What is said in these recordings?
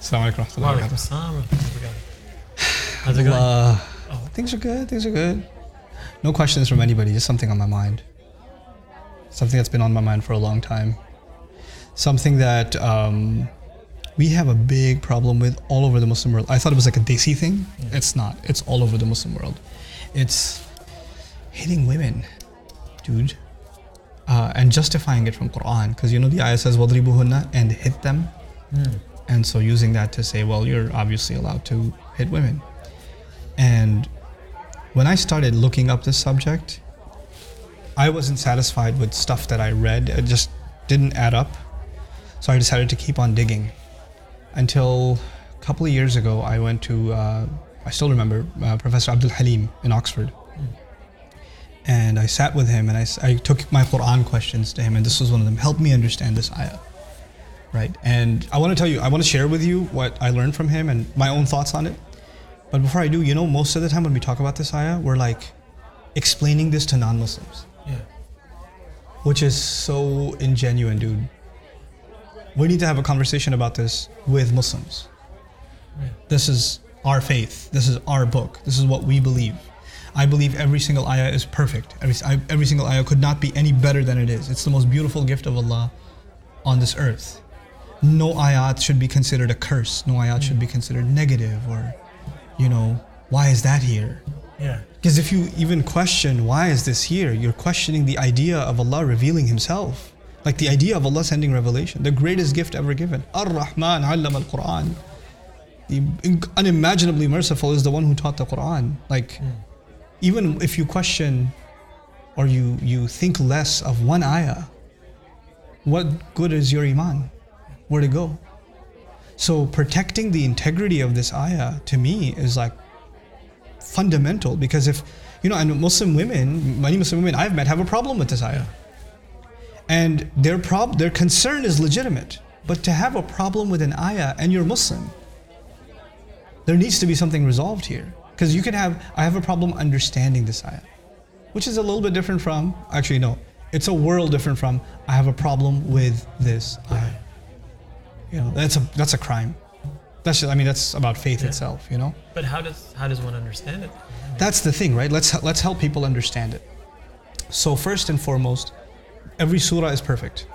Assalamu alaikum warahmatullahi Walaikum wabarakatuh. assalam. How's it going? Uh, Oh. things are good. Things are good. No questions from anybody. Just something on my mind. Something that's been on my mind for a long time. Something that um, we have a big problem with all over the Muslim world. I thought it was like a Desi thing. It's not. It's all over the Muslim world. It's hitting women, dude, uh, and justifying it from Quran. Because you know the ayah says "wadribuhunna" and hit them. And so using that to say, well, you're obviously allowed to hit women. And when I started looking up this subject, I wasn't satisfied with stuff that I read. It just didn't add up. So I decided to keep on digging. Until a couple of years ago, I went to, uh, I still remember, uh, Professor Abdul Halim in Oxford. And I sat with him and I took my Quran questions to him, and this was one of them. Help me understand this ayah right? And I want to tell you, I want to share with you what I learned from him and my own thoughts on it. But before I do, you know, most of the time when we talk about this ayah, we're like explaining this to non-Muslims, Yeah. which is so ingenuine, dude. We need to have a conversation about this with Muslims. This is our faith. This is our book. This is what we believe. I believe every single ayah is perfect. Every, every single ayah could not be any better than it is. It's the most beautiful gift of Allah on this earth. No ayat should be considered a curse. No ayat hmm. should be considered negative or, you know, why is that here? Yeah. Because if you even question why is this here, you're questioning the idea of Allah revealing Himself. Like the idea of Allah sending revelation, the greatest gift ever given. Ar-Rahman allam al-Quran. The unimaginably merciful is the one who taught the Quran. Like, hmm. Even if you question or you, you think less of one ayah, what good is your iman? Where to go? So protecting the integrity of this ayah to me is like fundamental because if you know and muslim women many muslim women i've met have a problem with this ayah and their prob their concern is legitimate but to have a problem with an ayah and you're muslim there needs to be something resolved here because you can have i have a problem understanding this ayah which is a little bit different from actually no it's a world different from i have a problem with this ayah you know that's a that's a crime that's just, i mean that's about faith Yeah. itself you know But how does how does one understand it? that's the thing, right? Let's let's help people understand it. So first and foremost, every surah is perfect.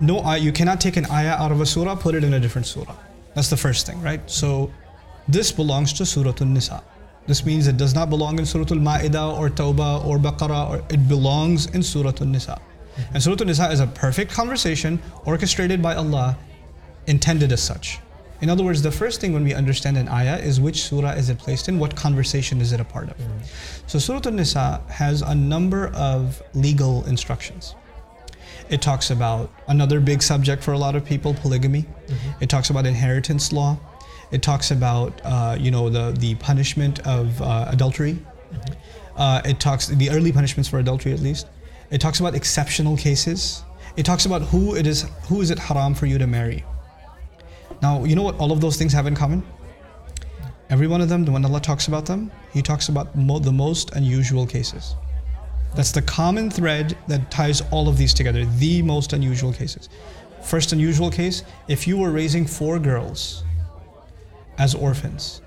No, ay- you cannot take an ayah out of a surah, put it in a different surah. That's the first thing, right? So this belongs to Surah An-Nisa. This means it does not belong in Surah Al-Ma'idah or Tawbah or Baqarah, or it belongs in Surah An-Nisa. Mm-hmm. And Surah An-Nisa is a perfect conversation orchestrated by Allah, intended as such. In other words, the first thing when we understand an ayah is which surah is it placed in, what conversation is it a part of. Mm-hmm. So Surah An-Nisa has a number of legal instructions. It talks about another big subject for a lot of people, polygamy. Mm-hmm. It talks about inheritance law. It talks about uh, you know the the punishment of uh, adultery. Uh, it talks the early punishments for adultery at least. It talks about exceptional cases. It talks about who it is who is it haram for you to marry. Now you know what all of those things have in common. Every one of them, when Allah talks about them, He talks about mo- the most unusual cases. That's the common thread that ties all of these together. The most unusual cases. First unusual case: if you were raising four girls as orphans,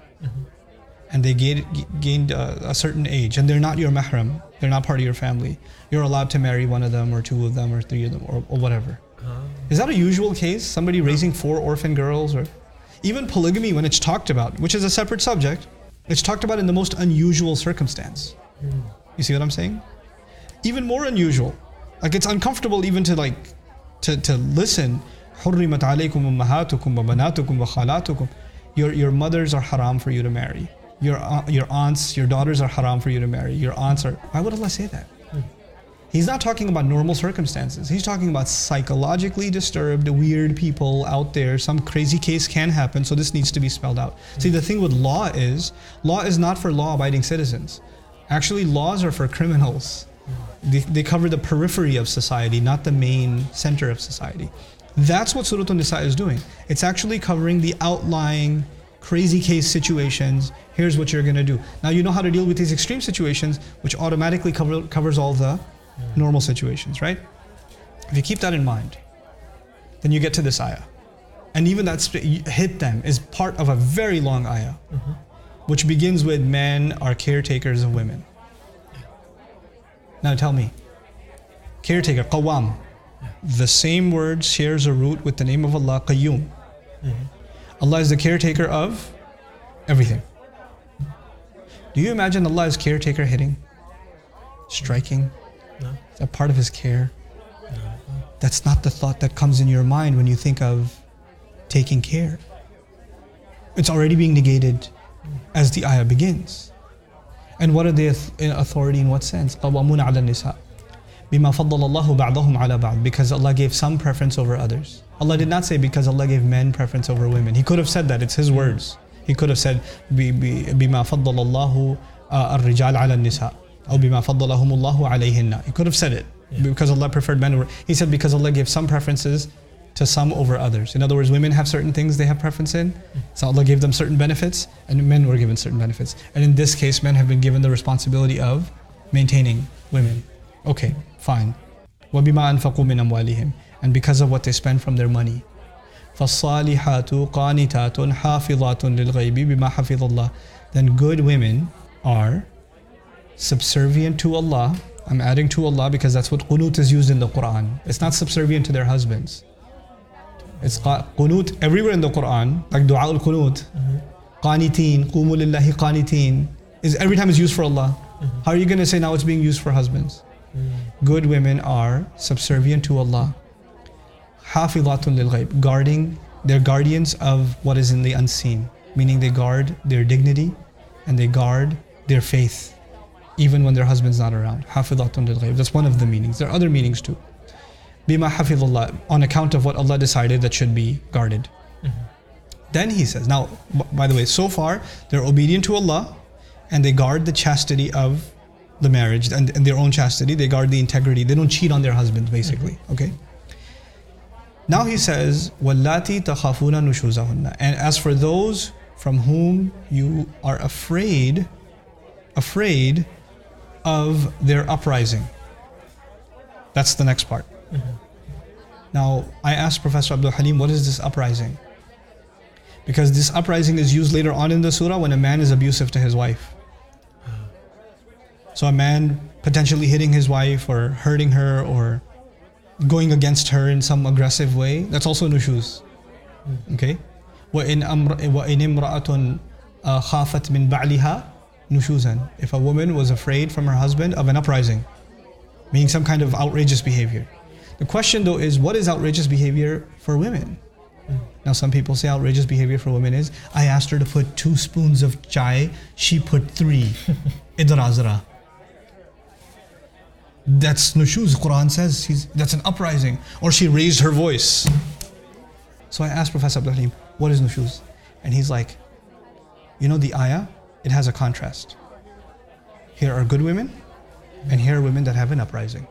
and they gained, gained uh, a certain age, and they're not your mahram, they're not part of your family, you're allowed to marry one of them, or two of them, or three of them, or, or whatever. Is that a usual case? Somebody raising four orphan girls, or even polygamy when it's talked about, which is a separate subject, it's talked about in the most unusual circumstance. You see what I'm saying? Even more unusual. Like it's uncomfortable even to like to, to listen. حُرِّمَتْ عَلَيْكُمْ أُمَّهَاتُكُمْ وَبَنَاتُكُمْ وَخَالَاتُكُمْ your your mothers are haram for you to marry. Your au- your aunts, your daughters are haram for you to marry. Your aunts are. Why would Allah say that? He's not talking about normal circumstances. He's talking about psychologically disturbed, weird people out there. Some crazy case can happen, so this needs to be spelled out. See, the thing with law is, law is not for law-abiding citizens. Actually, laws are for criminals. They, they cover the periphery of society, not the main center of society. That's what Surah An-Nisa is doing. It's actually covering the outlying crazy case situations, here's what you're going to do. Now you know how to deal with these extreme situations, which automatically cover, covers all the normal situations, right? If you keep that in mind, then you get to this ayah. And even that sp- hit them is part of a very long ayah, mm-hmm. which begins with men are caretakers of women. Now tell me, caretaker, qawam, the same word shares a root with the name of Allah, qayyum. Allah is the caretaker of everything. Do you imagine Allah is caretaker hitting, striking? No. Is that part of His care? That's not the thought that comes in your mind when you think of taking care. It's already being negated as the ayah begins. And what are they auth- in authority in what sense? قوامون على النساء because Allah gave some preference over others. Allah did not say because Allah gave men preference over women. He could have said that. It's his words. He could have said bima faddalallahu uh, ar-rijal ala nisa or فضلهم الله عليهن. He could have said it because Allah preferred men over. He said because Allah gave some preferences to some over others. In other words, women have certain things they have preference in. Hmm. So Allah gave them certain benefits, and men were given certain benefits. And in this case, men have been given the responsibility of maintaining women. Okay. fine. وَبِمَا أَنفَقُوا مِنْ أَمْوَالِهِمْ And because of what they spend from their money. فَالصَّالِحَاتُ قَانِتَاتٌ حَافِظَاتٌ لِلْغَيْبِ بِمَا حَفِظَ اللَّهِ Then good women are subservient to Allah. I'm adding to Allah because that's what qunut is used in the Quran. It's not subservient to their husbands. It's qa- qunut everywhere in the Quran, like dua al qunut, qaniteen, qumu lillahi qaniteen, is every time it's used for Allah. How are you going to say now it's being used for husbands? Good women are subservient to Allah. Hafizatun lil ghaib, guarding, they're guardians of what is in the unseen, meaning they guard their dignity and they guard their faith, even when their husband's not around. Hafizatun lil ghaib, that's one of the meanings. There are other meanings too. Bima hafizullah, on account of what Allah decided that should be guarded. Mm-hmm. Then he says, now, by the way, so far they're obedient to Allah and they guard the chastity of the marriage and, and their own chastity. They guard the integrity. They don't cheat on their husbands, mm-hmm. basically. Okay. Now he says, "Wallati takhafuna nushuzahunna." And as for those from whom you are afraid, afraid of their uprising. That's the next part. Mm-hmm. Now, I asked Professor Abdul Halim, what is this uprising? Because this uprising is used later on in the surah when a man is abusive to his wife. So a man potentially hitting his wife or hurting her or going against her in some aggressive way, that's also nushuz. Okay? وإن أمر وإن امرأة آه، خافت من بعلها نشوزا. If a woman was afraid from her husband of an uprising, meaning some kind of outrageous behavior. The question though is what is outrageous behavior for women? Now some people say outrageous behavior for women is I asked her to put two spoons of chai, she put three. Idrazra. That's nushuz. Quran says she's, that's an uprising. Or she raised her voice. So I asked Professor Abdul what is nushuz? And he's like, you know the ayah? It has a contrast. Here are good women, and here are women that have an uprising.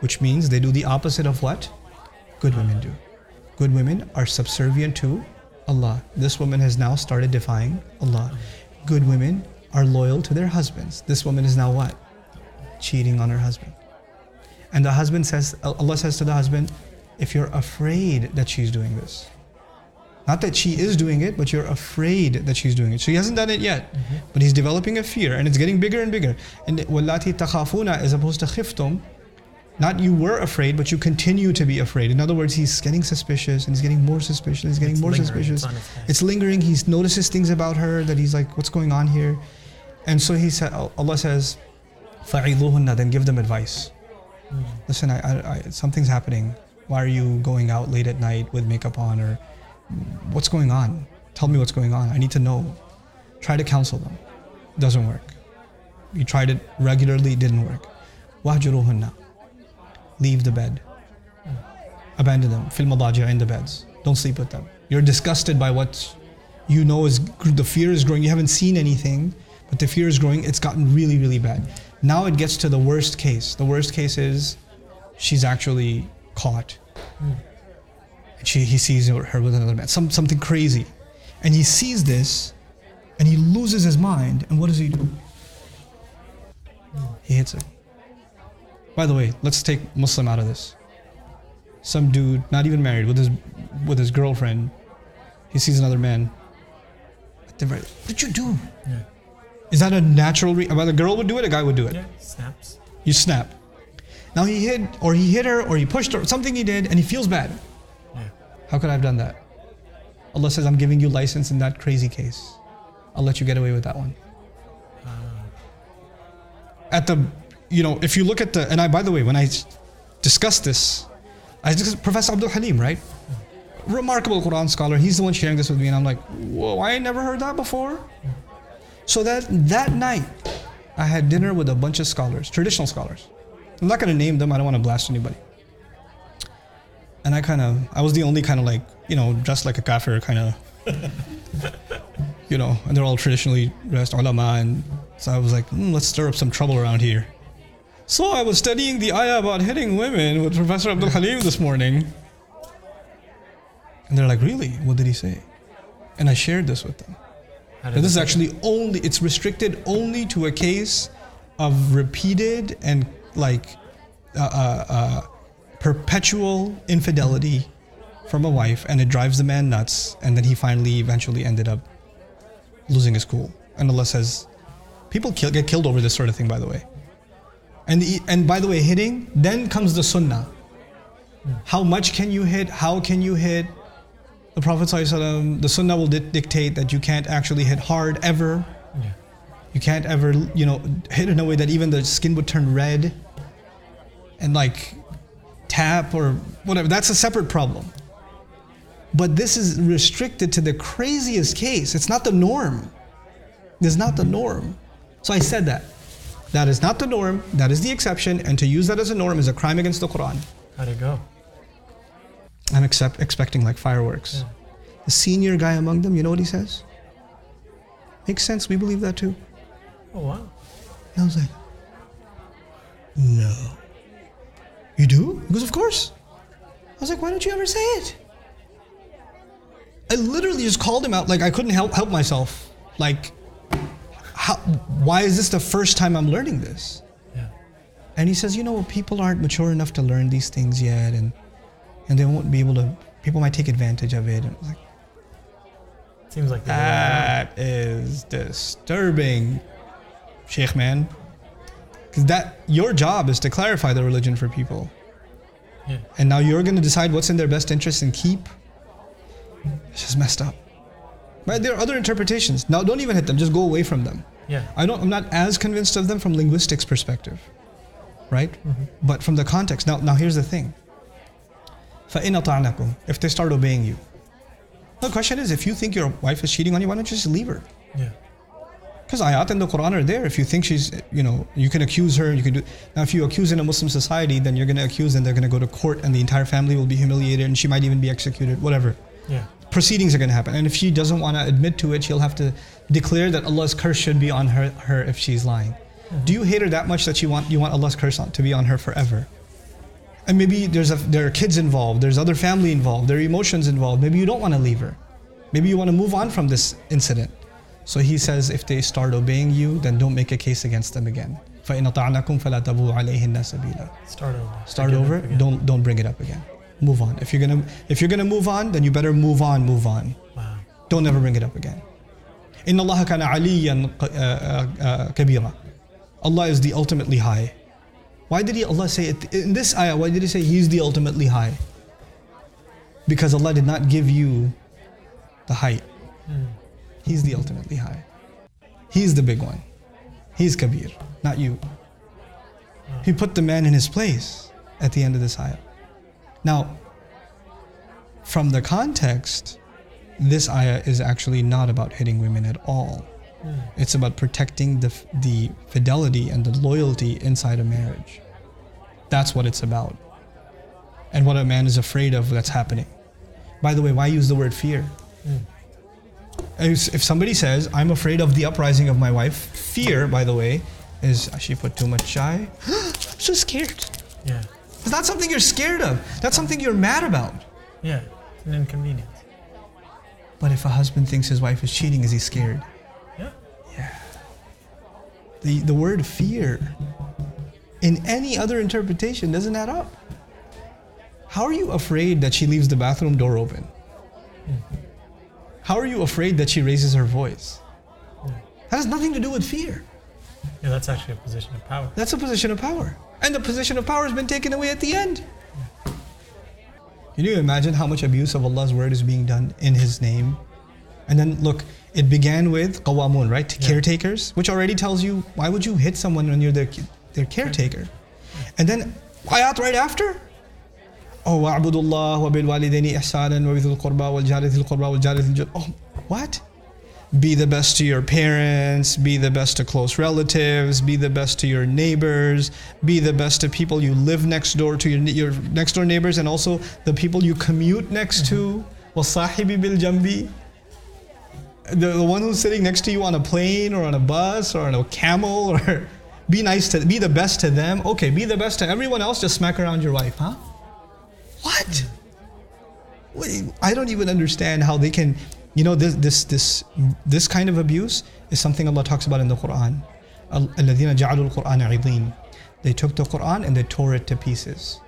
Which means they do the opposite of what good women do. Good women are subservient to Allah. This woman has now started defying Allah. Good women are loyal to their husbands. This woman is now what? cheating on her husband. And the husband says, Allah says to the husband, if you're afraid that she's doing this, not that she is doing it, but you're afraid that she's doing it. So he hasn't done it yet, mm-hmm. but he's developing a fear and it's getting bigger and bigger. And wallati takhafuna is opposed to khiftum, not you were afraid, but you continue to be afraid. In other words, he's getting suspicious and he's getting more suspicious, he's getting it's more suspicious. It's, it's, lingering, he notices things about her that he's like, what's going on here? And so he said, Allah says, فَعِظُوهُنَّ Then give them advice. Listen, I, I, I, something's happening. Why are you going out late at night with makeup on? Or what's going on? Tell me what's going on. I need to know. Try to counsel them. Doesn't work. You tried it regularly, it didn't work. وَهْجُرُوهُنَّ Leave the bed. Abandon them. Fil madaji' in the beds. Don't sleep with them. You're disgusted by what you know is the fear is growing. You haven't seen anything, but the fear is growing. It's gotten really, really bad. Now it gets to the worst case. The worst case is she's actually caught. And she, he sees her with another man. Some, something crazy. And he sees this and he loses his mind. And what does he do? He hits her. By the way, let's take Muslim out of this. Some dude, not even married, with his with his girlfriend, he sees another man. What did you do? Yeah. Is that a natural? Re- well, a girl would do it. A guy would do it. Yeah. Snaps. You snap. Now he hit, or he hit her, or he pushed her, something he did, and he feels bad. Yeah. How could I have done that? Allah says, I'm giving you license in that crazy case. I'll let you get away with that one. Ah. At the, you know, if you look at the, and I, by the way, when I discussed this, I discussed Professor Abdul Halim, right? Mm. Remarkable Quran scholar. He's the one sharing this with me, and I'm like, whoa, I ain't never heard that before. Mm. So that that night, I had dinner with a bunch of scholars, traditional scholars. I'm not going to name them. I don't want to blast anybody. And I kind of, I was the only kind of like, you know, dressed like a kafir kind of, you know, and they're all traditionally dressed ulama. And so I was like, "Hmm, let's stir up some trouble around here. So I was studying the ayah about hitting women with Professor Abdul Halim this morning. And they're like, really? What did he say? And I shared this with them. Did this is actually only, it's restricted only to a case of repeated and like uh, uh, uh, perpetual infidelity from a wife, and it drives the man nuts, and then he finally eventually ended up losing his cool. And Allah says, people kill, get killed over this sort of thing, by the way. And, the, and by the way, hitting, then comes the sunnah. How much can you hit? How can you hit? The Prophet ﷺ, the Sunnah will di- dictate that you can't actually hit hard ever. Yeah. You can't ever, you know, hit in a way that even the skin would turn red and like tap or whatever. That's a separate problem. But this is restricted to the craziest case. It's not the norm. It's not the norm. So I said that. That is not the norm. That is the exception. And to use that as a norm is a crime against the Quran. How'd it go? I'm accept, expecting like fireworks. The senior guy among them, you know what he says? Makes sense. We believe that too. Oh wow. And I was like, no. You do? He goes, of course. I was like, why don't you ever say it? I literally just called him out. Like I couldn't help help myself. Like, how? Why is this the first time I'm learning this? Yeah. And he says, you know, people aren't mature enough to learn these things yet, and and they won't be able to. People might take advantage of it. And like, Seems like that is disturbing, Sheikh man. Because that your job is to clarify the religion for people, Yeah. and now you're going to decide what's in their best interest and keep. It's just messed up. Right? There are other interpretations. Now, don't even hit them. Just go away from them. Yeah. I don't. I'm not as convinced of them from linguistics perspective, right? Mm-hmm. But from the context. Now, now here's the thing. فَإِنْ أَطَعْنَكُمْ If they start obeying you. The question is, if you think your wife is cheating on you, why don't you just leave her? Yeah. Because ayat in the Quran are there. If you think she's, you know, you can accuse her. You can do. Now, if you accuse in a Muslim society, then you're going to accuse, and they're going to go to court, and the entire family will be humiliated, and she might even be executed. Whatever Yeah. proceedings are going to happen. And if she doesn't want to admit to it, she'll have to declare that Allah's curse should be on her, her if she's lying. Do you hate her that much that you want you want Allah's curse on, to be on her forever? And maybe there's a, there are kids involved, there's other family involved, there are emotions involved. Maybe you don't want to leave her. Maybe you want to move on from this incident. So he says, if they start obeying you, then don't make a case against them again. فَإِنْ أَطَعْنَكُمْ فَلَا تَبُوا عَلَيْهِنَّ سَبِيلًا Start over. start Pick it up over again. don't don't bring it up again move on if you're gonna if you're gonna move on then you better move on move on Wow. don't ever bring it up again إن الله كان عليا ق- آه، آه، كبيرا Allah is the ultimately high why did he Allah say it in this ayah why did he say he's the ultimately high because Allah did not give you the height. He's the ultimately high he's the big one. He's kabir not you. He put the man in his place at the end of this ayah. Now from the context this ayah is actually not about hitting women at all. Hmm. It's about protecting the, the fidelity and the loyalty inside a marriage. That's what it's about. And what a man is afraid of that's happening. By the way, why use the word fear? Hmm. If if somebody says, I'm afraid of the uprising of my wife, fear, by the way, is ah, she put too much chai? I'm so scared. Yeah. It's not something you're scared of. That's something you're mad about. Yeah. It's an inconvenience. But if a husband thinks his wife is cheating, is he scared? The, the word fear in any other interpretation doesn't add up. How are you afraid that she leaves the bathroom door open? How are you afraid that she raises her voice? That has nothing to do with fear. Yeah, that's actually a position of power. That's a position of power. And the position of power has been taken away at the end. Can you imagine how much abuse of Allah's word is being done in His name? And then look, it began with qawamun, right? Yeah. Caretakers, which already tells you why would you hit someone when you're their, their caretaker? And then ayat right after? Oh, wa'budu Allah wa bil walidaini ihsanan wa bidhul qurba wal jari qurba wal jari Oh, what? Be the best to your parents, be the best to close relatives, be the best to your neighbors, be the best to people you live next door to your, your next door neighbors and also the people you commute next mm-hmm. to. Bil jambi the, the one who's sitting next to you on a plane or on a bus or on a camel or be nice to be the best to them. Okay be the best to everyone else. Just smack around your wife huh? What? I don't even understand how they can you know this this this this kind of abuse is something allah talks about in the quran. They took the quran and they tore it to pieces.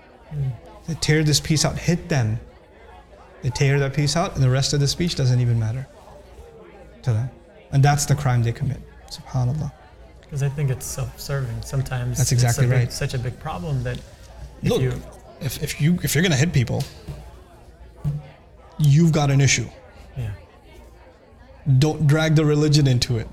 They tear this piece out hit them. They tear that piece out and the rest of the speech doesn't even matter to. And that's the crime they commit. Subhanallah. Because I think it's self-serving. Sometimes That's it's exactly big- right. such a big problem that if Look, you if, if you if you're gonna hit people, you've got an issue. yeah Don't drag the religion into it.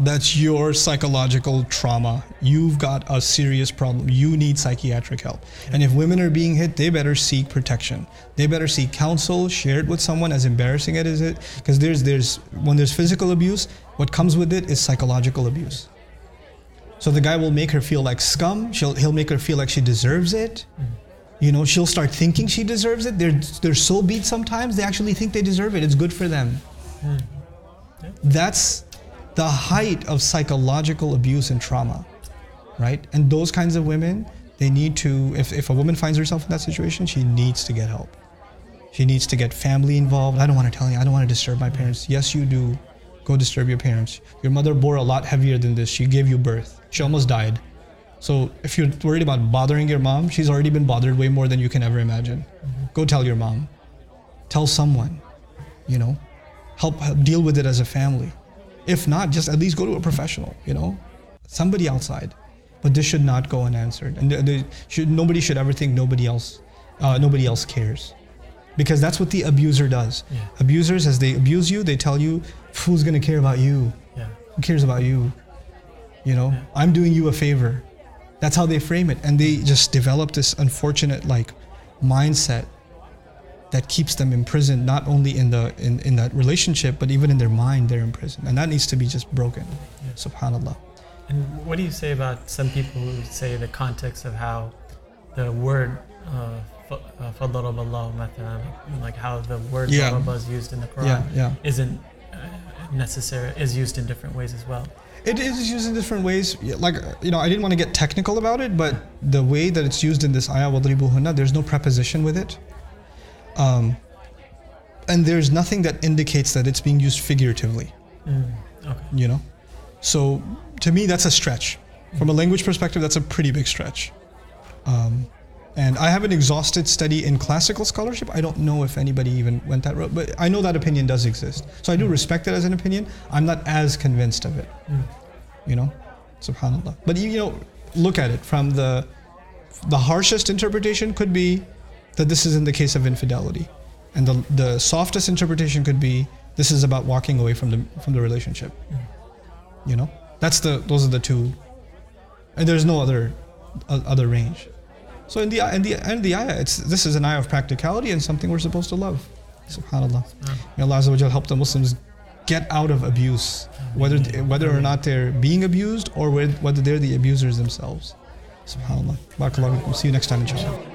Yeah That's your psychological trauma. You've got a serious problem. You need psychiatric help. And if women are being hit, they better seek protection. They better seek counsel, share it with someone, as embarrassing it is it. Because there's there's when there's physical abuse, what comes with it is psychological abuse. So the guy will make her feel like scum. She'll he'll make her feel like she deserves it. Mm. You know, she'll start thinking she deserves it. They're they're so beat sometimes they actually think they deserve it. It's good for them. Mm. That's the height of psychological abuse and trauma, right? And those kinds of women, they need to, if, if a woman finds herself in that situation, she needs to get help. She needs to get family involved. I don't want to tell you, I don't want to disturb my parents. Yes, you do. Go disturb your parents. Your mother bore a lot heavier than this. She gave you birth. She almost died. So if you're worried about bothering your mom, she's already been bothered way more than you can ever imagine. Mm-hmm. Go tell your mom. Tell someone, you know help, help deal with it as a family. If not, just at least go to a professional, you know, somebody outside. But this should not go unanswered, and should, nobody should ever think nobody else, uh, nobody else cares, because that's what the abuser does. Yeah. Abusers, as they abuse you, they tell you, "Who's gonna care about you? yeah Who cares about you? You know, I'm doing you a favor." That's how they frame it, and they just develop this unfortunate like mindset that keeps them imprisoned not only in the in, in that relationship but even in their mind they're imprisoned and that needs to be just broken yeah. subhanallah and what do you say about some people who say the context of how the word uh, uh like how the word yeah. is used in the Quran yeah, yeah. isn't uh, necessary is used in different ways as well it is used in different ways like you know i didn't want to get technical about it but the way that it's used in this ayah there's no preposition with it um, and there's nothing that indicates that it's being used figuratively Mm, okay. you know? So to me that's a stretch. From a language perspective that's a pretty big stretch. Um, and i have an exhausted study in classical scholarship. I don't know if anybody even went that route but i know that opinion does exist. So i do respect it as an opinion. I'm not as convinced of it Mm. you know? Subhanallah. But you, you know look at it from the the harshest interpretation could be that this is in the case of infidelity. And the the softest interpretation could be this is about walking away from the from the relationship. You know? That's the those are the two. And there's no other uh, other range. So in the in the end the ayah it's this is an ayah of practicality and something we're supposed to love. Subhanallah. May allah Azza help the muslims get out of abuse whether whether or not they're being abused or whether whether they're the abusers themselves. Subhanallah. Barakallahu fikum. see you next time inshallah